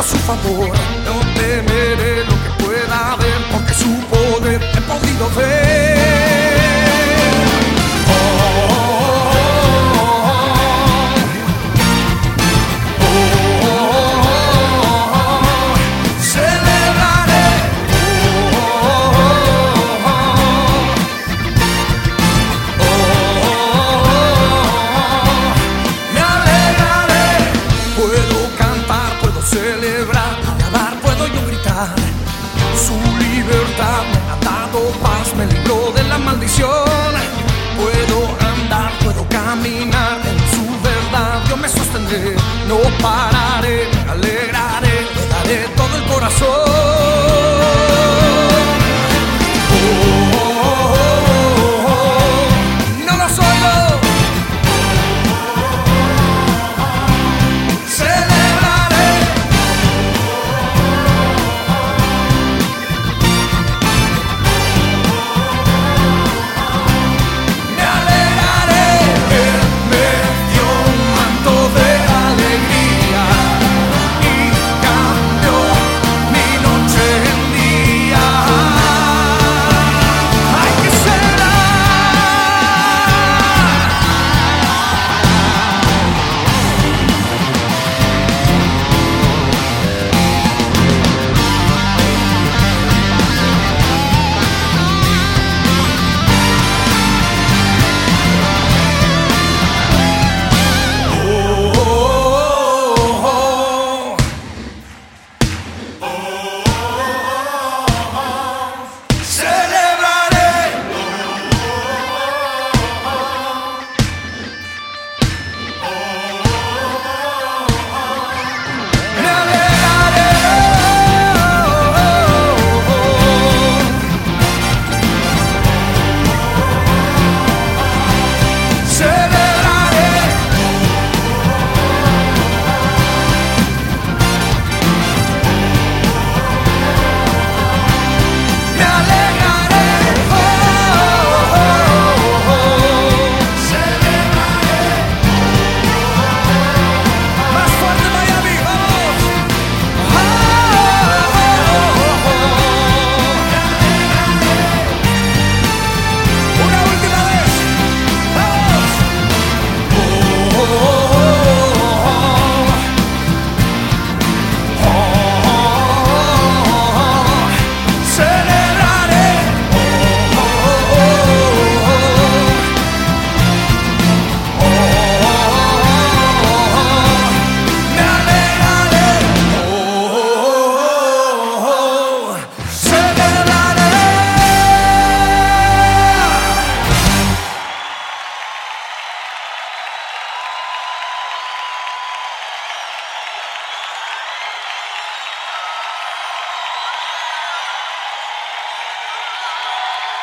a su favor. No temeré lo que pueda haber, porque su poder he podido ver. no pararé, alegraré, daré todo el corazón.